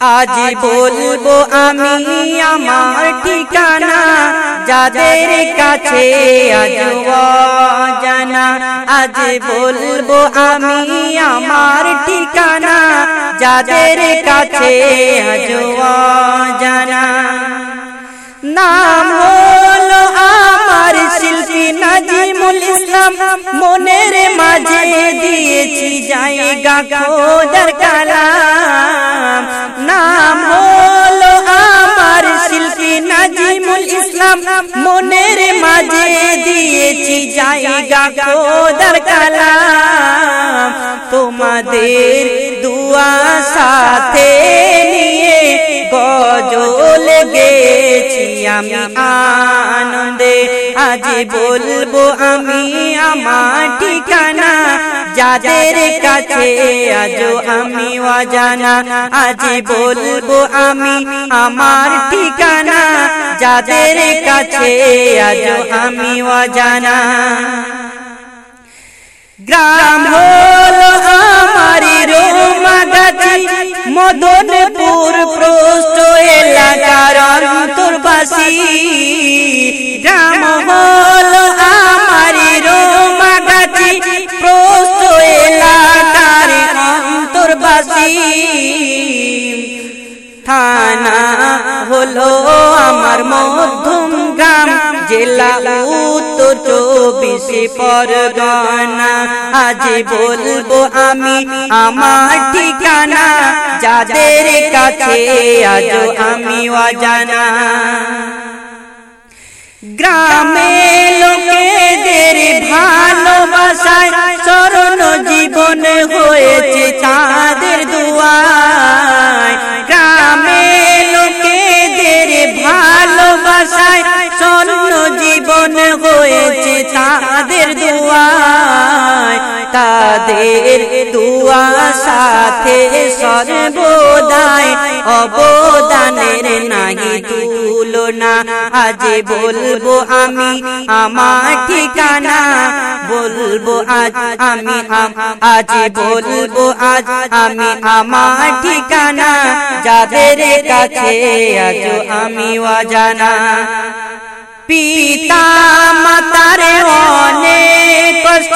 আজ বলব আমি আমার ঠিকানা, যাদের কাছে আজ জানা আজ বলব আমি আমার ঠিকানা, যাদের কাছে আজ জানা নাম হলো আমার শিল্পী নাজিমুল ইসলাম। মনের মাঝে দিয়েছি জায়গা খোদার কালাম। জায়গা খোদার কালাম তোমাদের দুয়া সাথে নিয়ে গজল গেছি আমি আনন্দে আজ বলব আমি আমার ঠিকানা যাদের কাছে আজ আমি অজানা আজ বলব আমি আমার ঠিকানা যাদের কাছে আজ আমি অজানা। গ্রাম হলো আমার রোমাগাছি। মদনপুর প্রস্ত এলাকার অন্তর্বাসী। হলো আমার মধ্যম গ্রাম, জেলা উত্তর চব্বিশ পরগনা। আজ বলব আমি আমার ঠিকানা, যাদের কাছে আজ আমি অজানা। গ্রামে লোকেদের তাদের দুয়ায়, তাদের দুয়া সাথে সর্বদায় অবদানের নাহি তুলনা। আজ বলব আমি আমার ঠিকানা, বলব আজ আমি আজ বলব আজ আমি আমার ঠিকানা। যাদের কাছে আজ আমি অজানা। पिता मातारे होने कष्ट।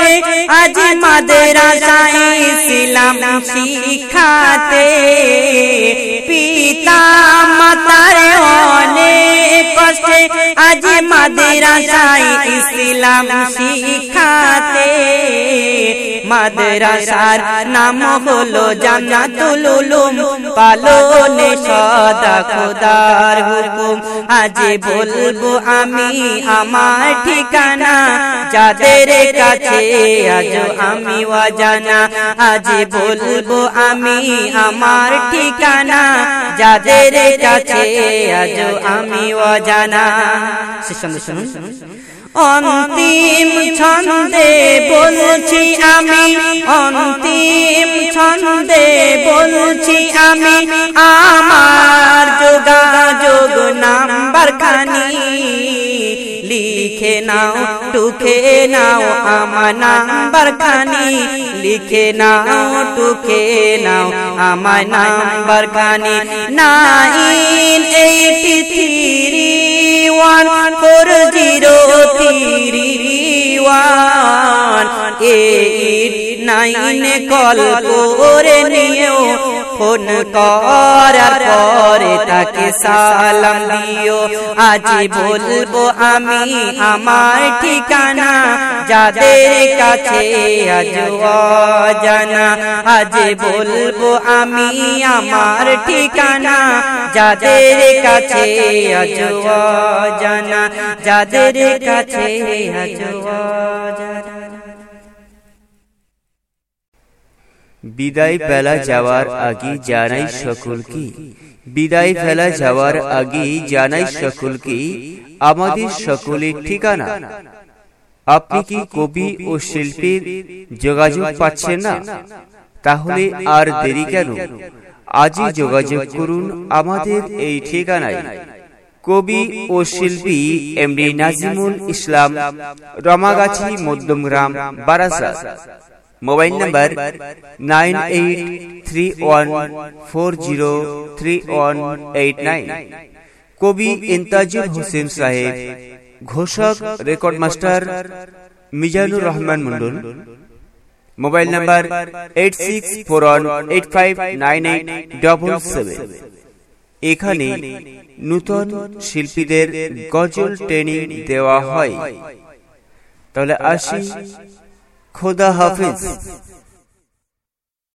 आज मदरसा सिलम सिखाते। पिता मातारे होने कष्ट। आज मदरसा सिलम सिखाते। মাদ্রাসার নাম হলো জান্নাতুল উলুম। পালনে সদা খোদার হুকুম। আজ বলব আমি আমার ঠিকানা। যাদের কাছে আজ আমি অজানা। আজ বলব আমি আমার ঠিকানা। যাদের কাছে আজ আমি অজানা। সে সঙ্গে শুনুন। অন্তিম ছন্দে বলছি আমি, অন্তিম ছন্দে বলছি আমি, আমার যোগাযোগ নাম্বার খানি লিখে নাও টুখে নাও আমার নাম্বার খানি লিখে নাও টুখে নাও আমার নাম্বার খানি nine eighty one four zero three one eight nine call করে নিও ফোন করার পরে তাকে সালাম দিও আজ বলব আমি আমার ঠিকানা যাদের কাছে আজ অজানা আজ বলব আমি আমার ঠিকানা যাদের কাছে আজ অজানা যাদের কাছে আজ অজানা বিদায় ফেলা যাওয়ার আগে জানাই সকলকে। বিদায় ফেলা যাওয়ার আগে জানাই সকলকে আমাদের সকলের ঠিকানা। আপনি কি কবি ও শিল্পীর যোগাযোগ পাচ্ছেন না? তাহলে আর দেরি কেন? আজই যোগাযোগ করুন আমাদের এই ঠিকানায়। কবি ও শিল্পী MD Nazimul Islam Ramagachhi Madhyamgram Barasat mobile number nine eight three one four zero three one eight nine. কবি ইন্তাজুল হোসেন সাহেব, ঘোষক, record master Mizanur Rahman Mondal mobile number eight six four one eight five nine eight double seven. এখানে নূতন শিল্পীদের গজল training দেওয়া হয়। তাহলে আসি खुदा हाफिज।